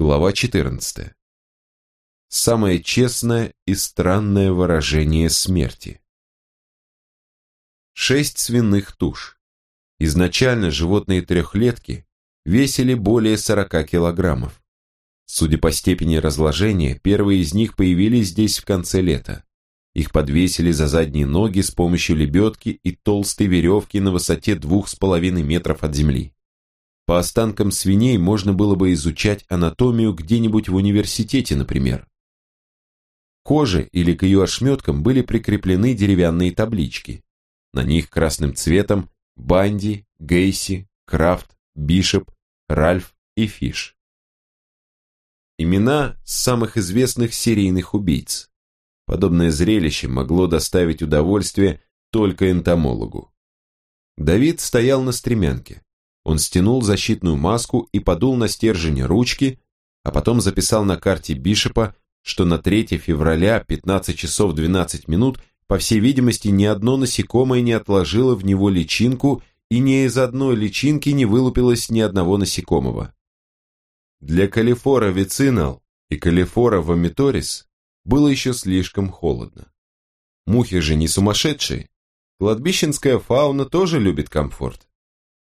Глава 14. Самое честное и странное выражение смерти. Шесть свиных туш. Изначально животные трехлетки весили более 40 килограммов. Судя по степени разложения, первые из них появились здесь в конце лета. Их подвесили за задние ноги с помощью лебедки и толстой веревки на высоте двух с половиной метров от земли. По останкам свиней можно было бы изучать анатомию где-нибудь в университете, например. К коже или к ее ошметкам были прикреплены деревянные таблички. На них красным цветом Банди, Гейси, Крафт, Бишоп, Ральф и Фиш. Имена самых известных серийных убийц. Подобное зрелище могло доставить удовольствие только энтомологу. Давид стоял на стремянке. Он стянул защитную маску и подул на стержень ручки, а потом записал на карте Бишопа, что на 3 февраля 15 часов 12 минут, по всей видимости, ни одно насекомое не отложило в него личинку и ни из одной личинки не вылупилось ни одного насекомого. Для Калифора вицинал и Калифора вомиторис было еще слишком холодно. Мухи же не сумасшедшие. Кладбищенская фауна тоже любит комфорт.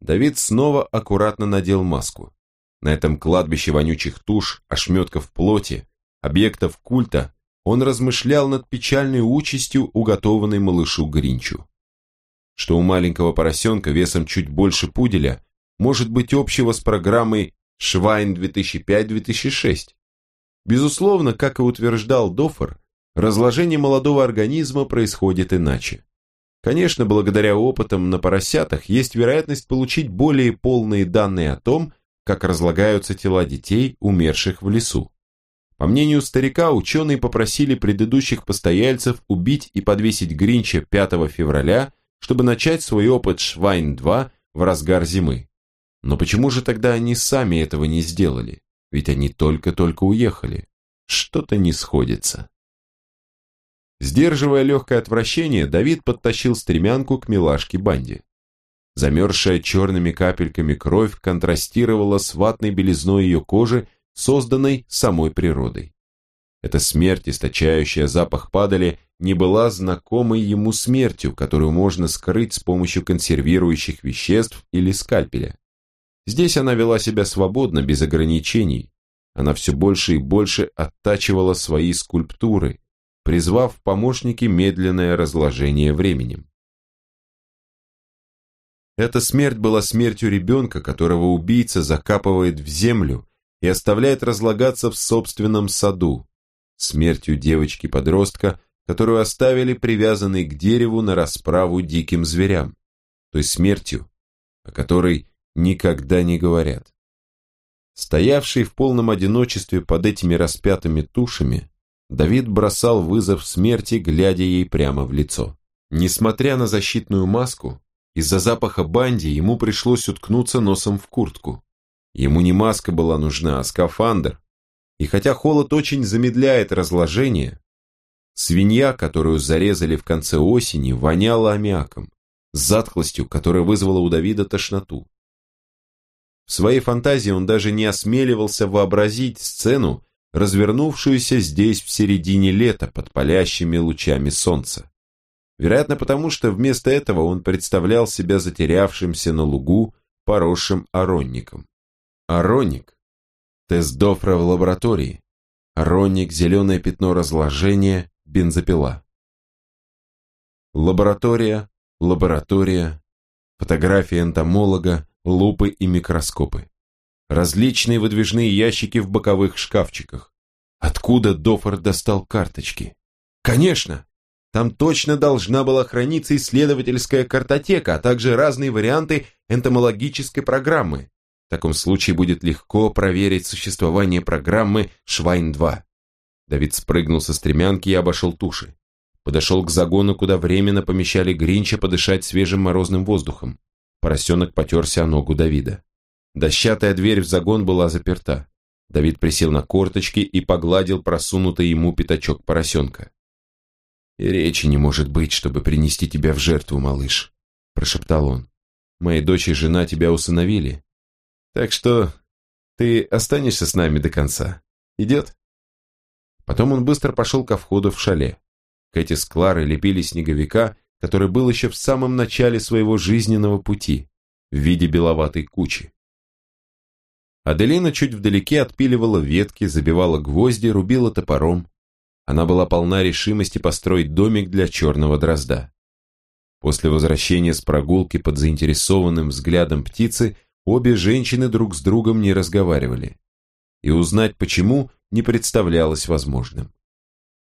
Давид снова аккуратно надел маску. На этом кладбище вонючих туш, ошметков плоти, объектов культа он размышлял над печальной участью, уготованной малышу Гринчу. Что у маленького поросенка весом чуть больше пуделя может быть общего с программой Швайн 2005-2006. Безусловно, как и утверждал Доффер, разложение молодого организма происходит иначе. Конечно, благодаря опытам на поросятах есть вероятность получить более полные данные о том, как разлагаются тела детей, умерших в лесу. По мнению старика, ученые попросили предыдущих постояльцев убить и подвесить Гринча 5 февраля, чтобы начать свой опыт Швайн-2 в разгар зимы. Но почему же тогда они сами этого не сделали? Ведь они только-только уехали. Что-то не сходится. Сдерживая легкое отвращение, Давид подтащил стремянку к милашке Банди. Замерзшая черными капельками кровь контрастировала с ватной белизной ее кожи, созданной самой природой. Эта смерть, источающая запах падали, не была знакомой ему смертью, которую можно скрыть с помощью консервирующих веществ или скальпеля. Здесь она вела себя свободно, без ограничений. Она все больше и больше оттачивала свои скульптуры, призвав в помощники медленное разложение временем. Эта смерть была смертью ребенка, которого убийца закапывает в землю и оставляет разлагаться в собственном саду, смертью девочки-подростка, которую оставили привязанной к дереву на расправу диким зверям, той смертью, о которой никогда не говорят. Стоявший в полном одиночестве под этими распятыми тушами, Давид бросал вызов смерти, глядя ей прямо в лицо. Несмотря на защитную маску, из-за запаха банди ему пришлось уткнуться носом в куртку. Ему не маска была нужна, а скафандр. И хотя холод очень замедляет разложение, свинья, которую зарезали в конце осени, воняла аммиаком, затхлостью, которая вызвала у Давида тошноту. В своей фантазии он даже не осмеливался вообразить сцену, развернувшуюся здесь в середине лета под палящими лучами солнца. Вероятно, потому что вместо этого он представлял себя затерявшимся на лугу, поросшим оронником. Оронник. Тест Дофра в лаборатории. Оронник, зеленое пятно разложения, бензопила. Лаборатория, лаборатория, фотография энтомолога, лупы и микроскопы. Различные выдвижные ящики в боковых шкафчиках. Откуда Дофор достал карточки? Конечно, там точно должна была храниться исследовательская картотека, а также разные варианты энтомологической программы. В таком случае будет легко проверить существование программы Швайн-2. Давид спрыгнул со стремянки и обошел туши. Подошел к загону, куда временно помещали Гринча подышать свежим морозным воздухом. Поросенок потерся о ногу Давида. Дощатая дверь в загон была заперта. Давид присел на корточки и погладил просунутый ему пятачок поросенка. «И речи не может быть, чтобы принести тебя в жертву, малыш», – прошептал он. «Мои дочь и жена тебя усыновили. Так что Ты останешься с нами до конца? Идет?» Потом он быстро пошел ко входу в шале. Кэти с Кларой лепили снеговика, который был еще в самом начале своего жизненного пути, в виде беловатой кучи. Аделина чуть вдалеке отпиливала ветки, забивала гвозди, рубила топором. Она была полна решимости построить домик для черного дрозда. После возвращения с прогулки под заинтересованным взглядом птицы обе женщины друг с другом не разговаривали. И узнать почему не представлялось возможным.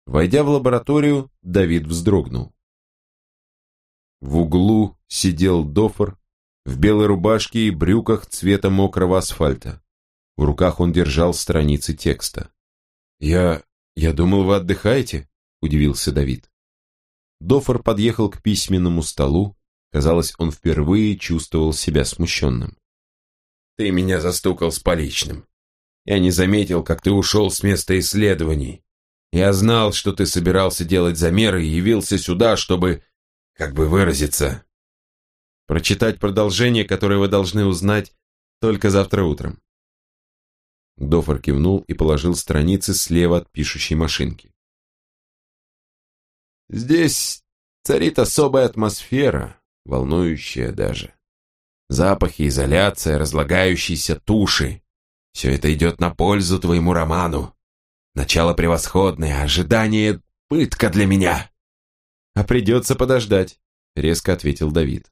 Войдя в лабораторию, Давид вздрогнул. В углу сидел Дофор в белой рубашке и брюках цвета мокрого асфальта. В руках он держал страницы текста. «Я... я думал, вы отдыхаете?» – удивился Давид. Дофор подъехал к письменному столу. Казалось, он впервые чувствовал себя смущенным. «Ты меня застукал с поличным. Я не заметил, как ты ушел с места исследований. Я знал, что ты собирался делать замеры и явился сюда, чтобы, как бы выразиться, прочитать продолжение, которое вы должны узнать только завтра утром. Дофор кивнул и положил страницы слева от пишущей машинки. «Здесь царит особая атмосфера, волнующая даже. Запахи, изоляция, разлагающиеся туши. Все это идет на пользу твоему роману. Начало превосходное, ожидание — пытка для меня». «А придется подождать», — резко ответил Давид.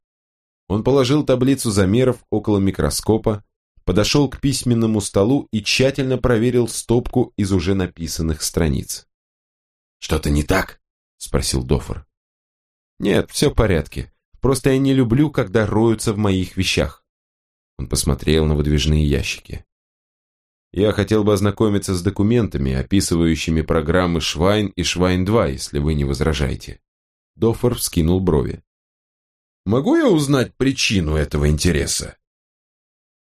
Он положил таблицу замеров около микроскопа, подошел к письменному столу и тщательно проверил стопку из уже написанных страниц. «Что-то не так?» – спросил Дофор. «Нет, все в порядке. Просто я не люблю, когда роются в моих вещах». Он посмотрел на выдвижные ящики. «Я хотел бы ознакомиться с документами, описывающими программы Швайн и Швайн-2, если вы не возражаете». Дофор вскинул брови. «Могу я узнать причину этого интереса?»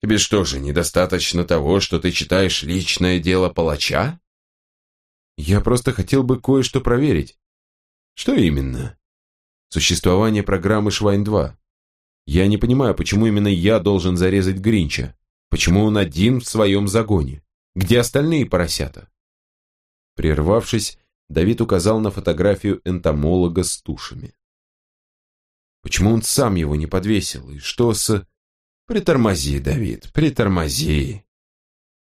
Тебе что же, недостаточно того, что ты читаешь личное дело палача? Я просто хотел бы кое-что проверить. Что именно? Существование программы Швайн-2. Я не понимаю, почему именно я должен зарезать Гринча. Почему он один в своем загоне? Где остальные поросята? Прервавшись, Давид указал на фотографию энтомолога с тушами. Почему он сам его не подвесил? И что с... Притормози, Давид, притормози.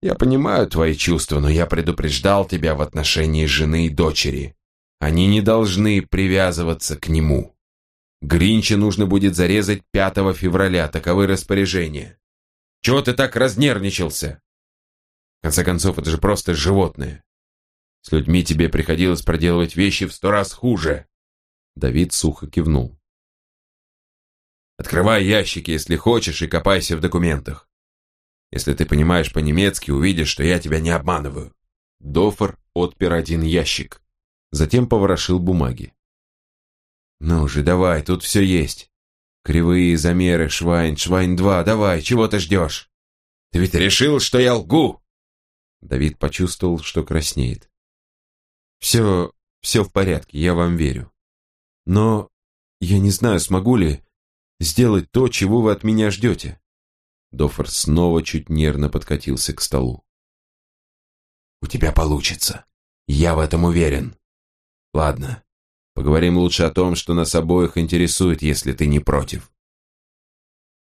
Я понимаю твои чувства, но я предупреждал тебя в отношении жены и дочери. Они не должны привязываться к нему. Гринча нужно будет зарезать 5 февраля, таковы распоряжения. Чего ты так разнервничался? В конце концов, это же просто животное. С людьми тебе приходилось проделывать вещи в сто раз хуже. Давид сухо кивнул. Открывай ящики, если хочешь, и копайся в документах. Если ты понимаешь по-немецки, увидишь, что я тебя не обманываю. Дофор отпер один ящик. Затем поворошил бумаги. Ну же, давай, тут все есть. Кривые замеры, Швайн, Швайн-2, давай, чего ты ждешь? Ты ведь решил, что я лгу? Давид почувствовал, что краснеет. Все, все в порядке, я вам верю. Но я не знаю, смогу ли сделать то, чего вы от меня ждете». Доффер снова чуть нервно подкатился к столу. «У тебя получится. Я в этом уверен. Ладно, поговорим лучше о том, что нас обоих интересует, если ты не против.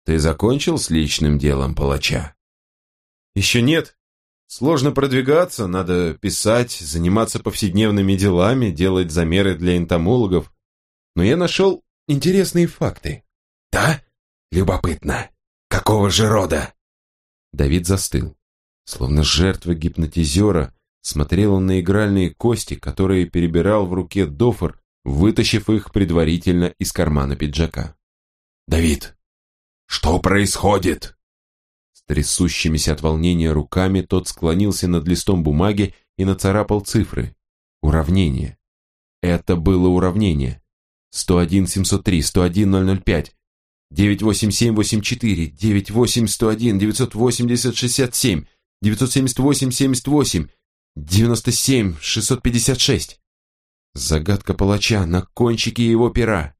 Ты закончил с личным делом палача?» «Еще нет. Сложно продвигаться, надо писать, заниматься повседневными делами, делать замеры для энтомологов. Но я нашел интересные факты. «Да? Любопытно. Какого же рода?» Давид застыл. Словно жертва гипнотизера, смотрел он на игральные кости, которые перебирал в руке Дофор, вытащив их предварительно из кармана пиджака. «Давид, что происходит?» С трясущимися от волнения руками тот склонился над листом бумаги и нацарапал цифры. Уравнение. Это было уравнение. 101-703, 101-005, 98784, 98101, 980 67, 978 78, 97 656. Загадка палача на кончике его пера.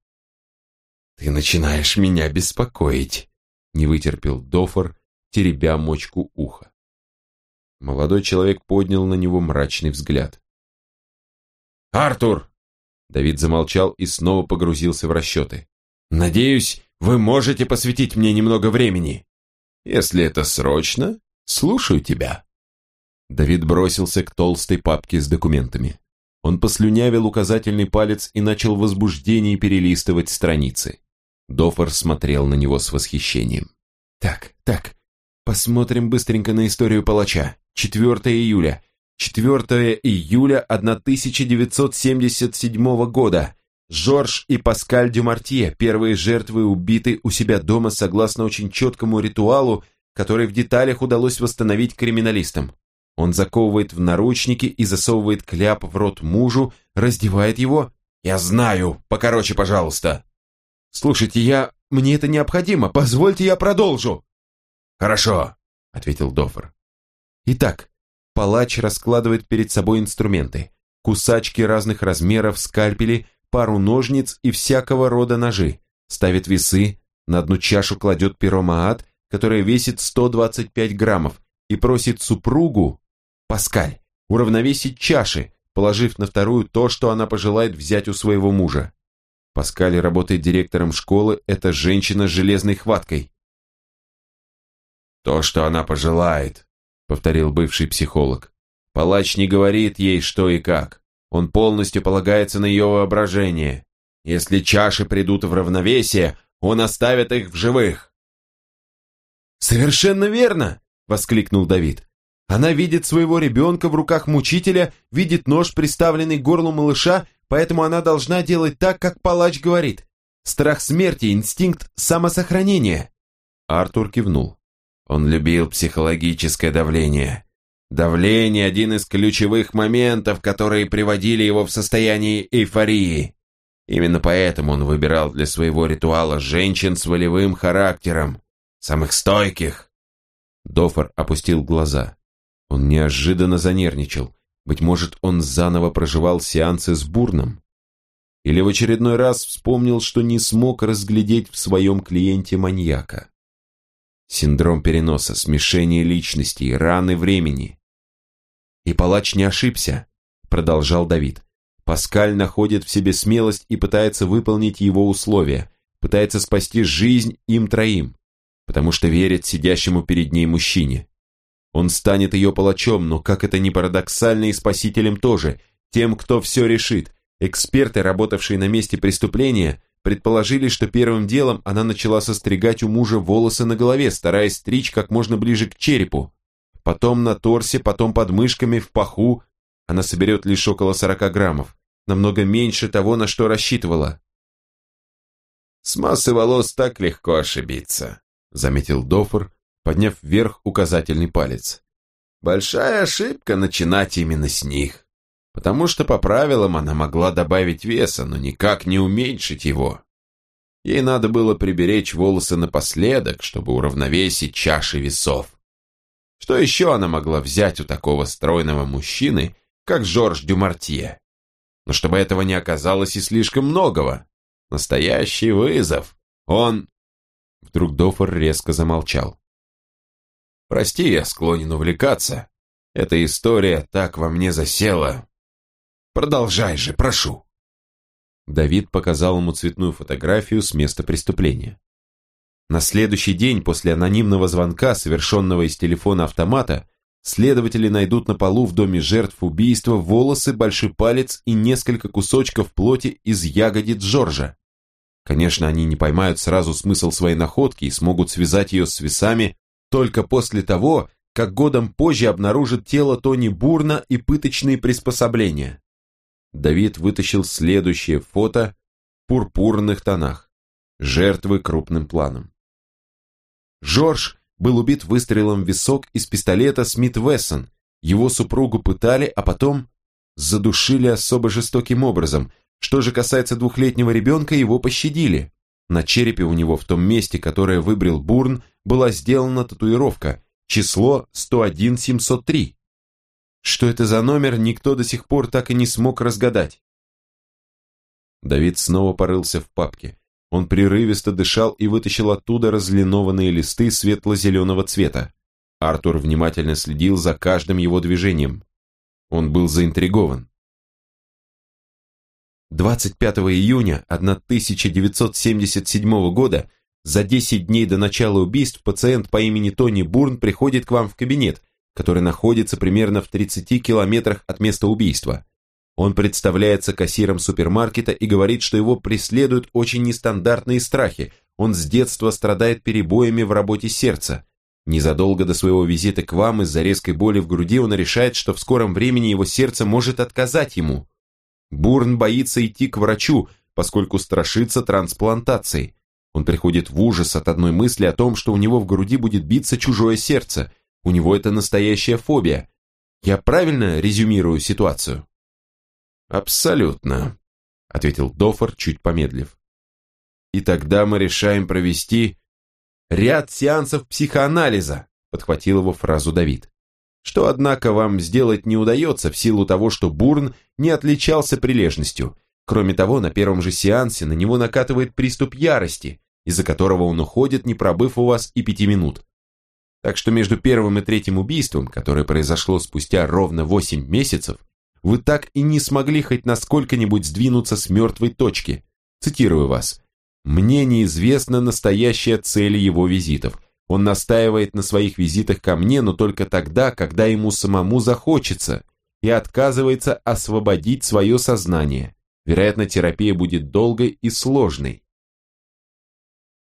«Ты начинаешь меня беспокоить», — не вытерпел Дофор, теребя мочку уха. Молодой человек поднял на него мрачный взгляд. «Артур!» Давид замолчал и снова погрузился в расчеты. «Надеюсь, вы можете посвятить мне немного времени. Если это срочно, слушаю тебя». Давид бросился к толстой папке с документами. Он послюнявил указательный палец и начал в возбуждении перелистывать страницы. Дофор смотрел на него с восхищением. «Так, так, посмотрим быстренько на историю палача. 4 июля. 4 июля 1977 года. Жорж и Паскаль Дюмартье, первые жертвы, убиты у себя дома согласно очень четкому ритуалу, который в деталях удалось восстановить криминалистам. Он заковывает в наручники и засовывает кляп в рот мужу, раздевает его. «Я знаю, покороче, пожалуйста». «Слушайте, я... Мне это необходимо, позвольте я продолжу». «Хорошо», — ответил Дофер. Итак, палач раскладывает перед собой инструменты. Кусачки разных размеров, скальпели, пару ножниц и всякого рода ножи. Ставит весы, на одну чашу кладет перо Маат, которое весит 125 граммов, и просит супругу, Паскаль, уравновесить чаши, положив на вторую то, что она пожелает взять у своего мужа. Паскаль работает директором школы, это женщина с железной хваткой. «То, что она пожелает», — повторил бывший психолог. «Палач не говорит ей, что и как. Он полностью полагается на ее воображение. Если чаши придут в равновесие, он оставит их в живых». «Совершенно верно!» — воскликнул Давид. Она видит своего ребенка в руках мучителя, видит нож, приставленный к горлу малыша, поэтому она должна делать так, как палач говорит. Страх смерти, инстинкт самосохранения. Артур кивнул. Он любил психологическое давление. Давление – один из ключевых моментов, которые приводили его в состояние эйфории. Именно поэтому он выбирал для своего ритуала женщин с волевым характером, самых стойких. Дофор опустил глаза. Он неожиданно занервничал. Быть может, он заново проживал сеансы с Бурном? Или в очередной раз вспомнил, что не смог разглядеть в своем клиенте маньяка? Синдром переноса, смешение личностей, раны времени. И палач не ошибся, продолжал Давид. Паскаль находит в себе смелость и пытается выполнить его условия, пытается спасти жизнь им троим, потому что верит сидящему перед ней мужчине. Он станет ее палачом, но, как это ни парадоксально, и спасителем тоже, тем, кто все решит. Эксперты, работавшие на месте преступления, предположили, что первым делом она начала состригать у мужа волосы на голове, стараясь стричь как можно ближе к черепу. Потом на торсе, потом под мышками, в паху. Она соберет лишь около 40 граммов, намного меньше того, на что рассчитывала. «С массы волос так легко ошибиться», — заметил Дофор, подняв вверх указательный палец. Большая ошибка начинать именно с них, потому что по правилам она могла добавить веса, но никак не уменьшить его. Ей надо было приберечь волосы напоследок, чтобы уравновесить чаши весов. Что еще она могла взять у такого стройного мужчины, как Жорж Дюмартье? Но чтобы этого не оказалось и слишком многого. Настоящий вызов. Он... Вдруг Дофор резко замолчал. Прости, я склонен увлекаться. Эта история так во мне засела. Продолжай же, прошу. Давид показал ему цветную фотографию с места преступления. На следующий день после анонимного звонка, совершенного из телефона автомата, следователи найдут на полу в доме жертв убийства волосы, большой палец и несколько кусочков плоти из ягодиц Джорджа. Конечно, они не поймают сразу смысл своей находки и смогут связать ее с весами только после того, как годом позже обнаружит тело Тони Бурна и пыточные приспособления. Давид вытащил следующее фото в пурпурных тонах. Жертвы крупным планом. Жорж был убит выстрелом в висок из пистолета Смит Вессон. Его супругу пытали, а потом задушили особо жестоким образом. Что же касается двухлетнего ребенка, его пощадили. На черепе у него в том месте, которое выбрал Бурн, была сделана татуировка, число 101703. Что это за номер, никто до сих пор так и не смог разгадать. Давид снова порылся в папке. Он прерывисто дышал и вытащил оттуда разлинованные листы светло-зеленого цвета. Артур внимательно следил за каждым его движением. Он был заинтригован. 25 июня 1977 года, за 10 дней до начала убийств, пациент по имени Тони Бурн приходит к вам в кабинет, который находится примерно в 30 километрах от места убийства. Он представляется кассиром супермаркета и говорит, что его преследуют очень нестандартные страхи. Он с детства страдает перебоями в работе сердца. Незадолго до своего визита к вам из-за резкой боли в груди он решает, что в скором времени его сердце может отказать ему. Бурн боится идти к врачу, поскольку страшится трансплантации. Он приходит в ужас от одной мысли о том, что у него в груди будет биться чужое сердце. У него это настоящая фобия. Я правильно резюмирую ситуацию? «Абсолютно», — ответил Дофор, чуть помедлив. «И тогда мы решаем провести ряд сеансов психоанализа», — подхватил его фразу Давид. «Что, однако, вам сделать не удается в силу того, что Бурн не отличался прилежностью. Кроме того, на первом же сеансе на него накатывает приступ ярости, из-за которого он уходит, не пробыв у вас и пяти минут. Так что между первым и третьим убийством, которое произошло спустя ровно восемь месяцев, вы так и не смогли хоть насколько-нибудь сдвинуться с мертвой точки. Цитирую вас. «Мне неизвестна настоящая цель его визитов. Он настаивает на своих визитах ко мне, но только тогда, когда ему самому захочется, и отказывается освободить свое сознание. Вероятно, терапия будет долгой и сложной.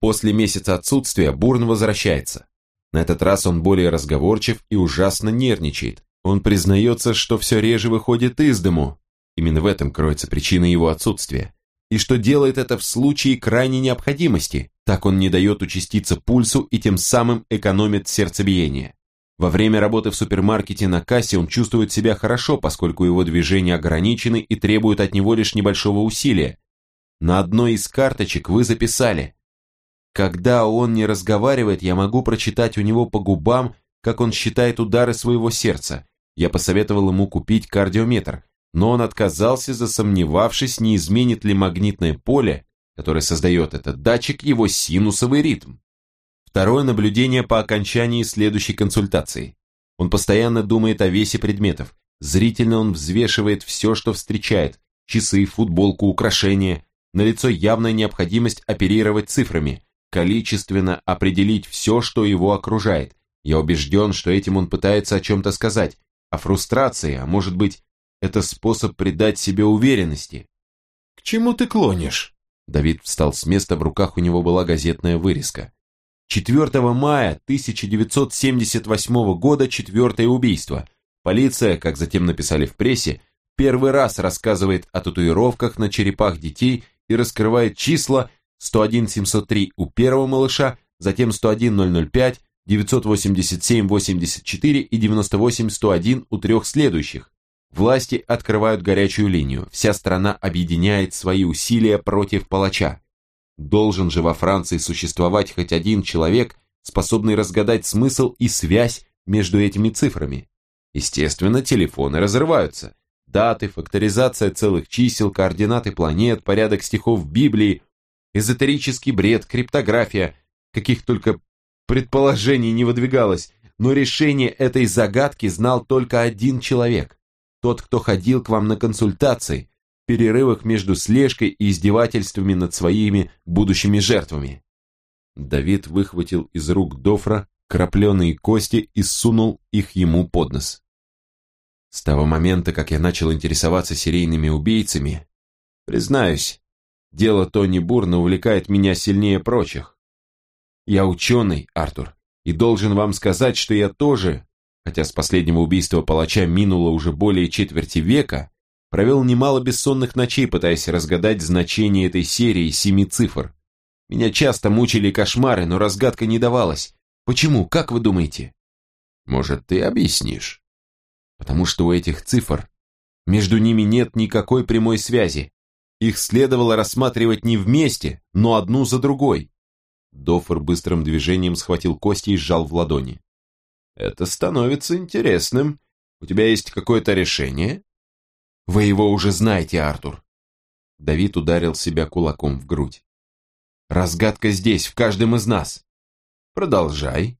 После месяца отсутствия Бурн возвращается. На этот раз он более разговорчив и ужасно нервничает. Он признается, что все реже выходит из дому, именно в этом кроется причина его отсутствия, и что делает это в случае крайней необходимости, так он не дает участиться пульсу и тем самым экономит сердцебиение. Во время работы в супермаркете на кассе он чувствует себя хорошо, поскольку его движения ограничены и требуют от него лишь небольшого усилия. На одной из карточек вы записали «Когда он не разговаривает, я могу прочитать у него по губам, как он считает удары своего сердца, я посоветовал ему купить кардиометр, но он отказался, засомневавшись, не изменит ли магнитное поле, которое создает этот датчик, его синусовый ритм. Второе наблюдение по окончании следующей консультации. Он постоянно думает о весе предметов. Зрительно он взвешивает все, что встречает. Часы, футболку, украшения. Налицо явная необходимость оперировать цифрами, количественно определить все, что его окружает. Я убежден, что этим он пытается о чем-то сказать, а фрустрации, а может быть, это способ придать себе уверенности. «К чему ты клонишь?» Давид встал с места, в руках у него была газетная вырезка. 4 мая 1978 года четвертое убийство. Полиция, как затем написали в прессе, первый раз рассказывает о татуировках на черепах детей и раскрывает числа 101-703 у первого малыша, затем 101-005, 987-84 и 98-101 у трех следующих. Власти открывают горячую линию, вся страна объединяет свои усилия против палача. Должен же во Франции существовать хоть один человек, способный разгадать смысл и связь между этими цифрами. Естественно, телефоны разрываются. Даты, факторизация целых чисел, координаты планет, порядок стихов Библии, эзотерический бред, криптография, каких только предположений не выдвигалось, но решение этой загадки знал только один человек. Тот, кто ходил к вам на консультации, в перерывах между слежкой и издевательствами над своими будущими жертвами. Давид выхватил из рук Дофра крапленые кости и сунул их ему под нос. С того момента, как я начал интересоваться серийными убийцами, признаюсь, дело Тони Бурна увлекает меня сильнее прочих. Я ученый, Артур, и должен вам сказать, что я тоже, хотя с последнего убийства палача минуло уже более четверти века, провел немало бессонных ночей, пытаясь разгадать значение этой серии семи цифр. Меня часто мучили кошмары, но разгадка не давалась. Почему, как вы думаете? Может, ты объяснишь? Потому что у этих цифр между ними нет никакой прямой связи. Их следовало рассматривать не вместе, но одну за другой. Дофор быстрым движением схватил кости и сжал в ладони. «Это становится интересным. У тебя есть какое-то решение?» «Вы его уже знаете, Артур!» Давид ударил себя кулаком в грудь. «Разгадка здесь, в каждом из нас!» «Продолжай!»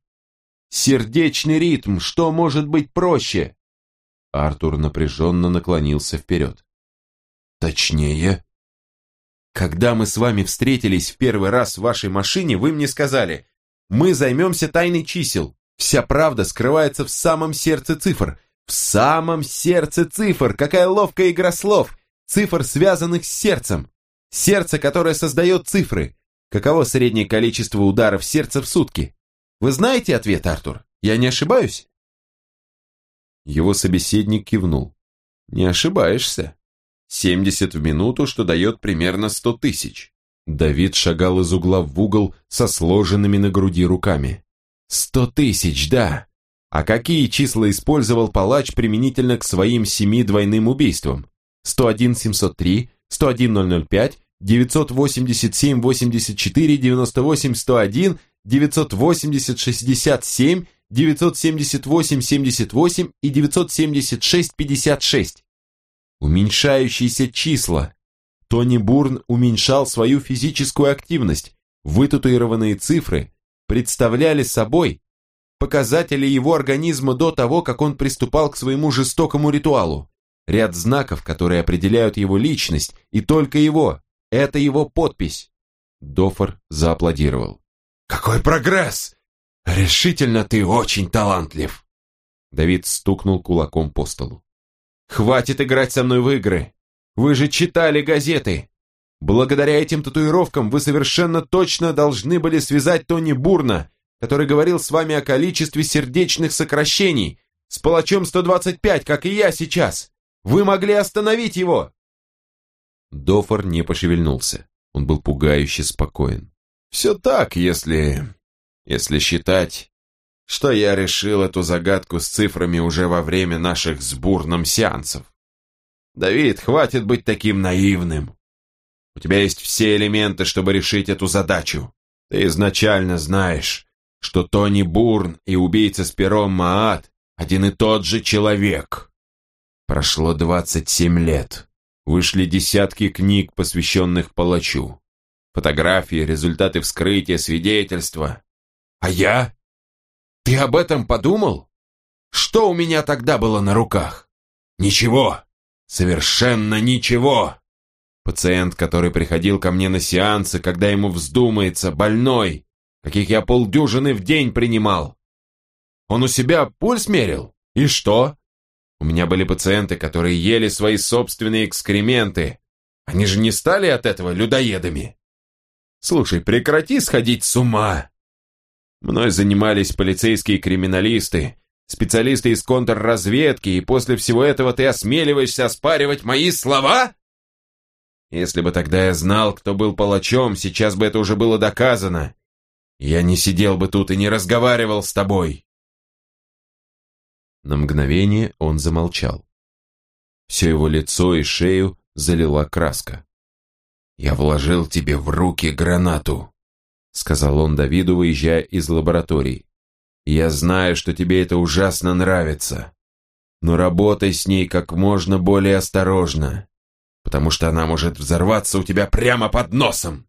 Сердечный ритм, что может быть проще? Артур напряженно наклонился вперед. Точнее, когда мы с вами встретились в первый раз в вашей машине, вы мне сказали, мы займемся тайной чисел. Вся правда скрывается в самом сердце цифр. В самом сердце цифр! Какая ловкая игра слов! Цифр, связанных с сердцем. Сердце, которое создает цифры. Каково среднее количество ударов сердца в сутки? Вы знаете ответ, Артур? Я не ошибаюсь? Его собеседник кивнул. Не ошибаешься. 70 в минуту, что дает примерно 100 тысяч. Давид шагал из угла в угол со сложенными на груди руками. «Сто тысяч, да! А какие числа использовал палач применительно к своим семи двойным убийствам? 101 703, 101 005, 987 84, 98 101, 980 67, 978 78 и 976 56. Уменьшающиеся числа. Тони Бурн уменьшал свою физическую активность. Вытатуированные цифры представляли собой показатели его организма до того, как он приступал к своему жестокому ритуалу. Ряд знаков, которые определяют его личность, и только его. Это его подпись. Дофор зааплодировал. «Какой прогресс! Решительно ты очень талантлив!» Давид стукнул кулаком по столу. «Хватит играть со мной в игры! Вы же читали газеты! Благодаря этим татуировкам вы совершенно точно должны были связать Тони Бурна, который говорил с вами о количестве сердечных сокращений, с палачом 125, как и я сейчас. Вы могли остановить его!» Дофор не пошевельнулся. Он был пугающе спокоен. «Все так, если... если считать, что я решил эту загадку с цифрами уже во время наших с Бурном сеансов. Давид, хватит быть таким наивным. У тебя есть все элементы, чтобы решить эту задачу. Ты изначально знаешь, что Тони Бурн и убийца с пером Маат один и тот же человек. Прошло 27 лет. Вышли десятки книг, посвященных палачу. Фотографии, результаты вскрытия, свидетельства. А я? Ты об этом подумал? Что у меня тогда было на руках? Ничего. Совершенно ничего. Пациент, который приходил ко мне на сеансы, когда ему вздумается, больной, каких я полдюжины в день принимал. Он у себя пульс мерил? И что? У меня были пациенты, которые ели свои собственные экскременты. Они же не стали от этого людоедами. Слушай, прекрати сходить с ума. Мной занимались полицейские криминалисты, специалисты из контрразведки, и после всего этого ты осмеливаешься оспаривать мои слова? Если бы тогда я знал, кто был палачом, сейчас бы это уже было доказано. Я не сидел бы тут и не разговаривал с тобой. На мгновение он замолчал. Все его лицо и шею залила краска. «Я вложил тебе в руки гранату», — сказал он Давиду, выезжая из лаборатории. «Я знаю, что тебе это ужасно нравится, но работай с ней как можно более осторожно потому что она может взорваться у тебя прямо под носом.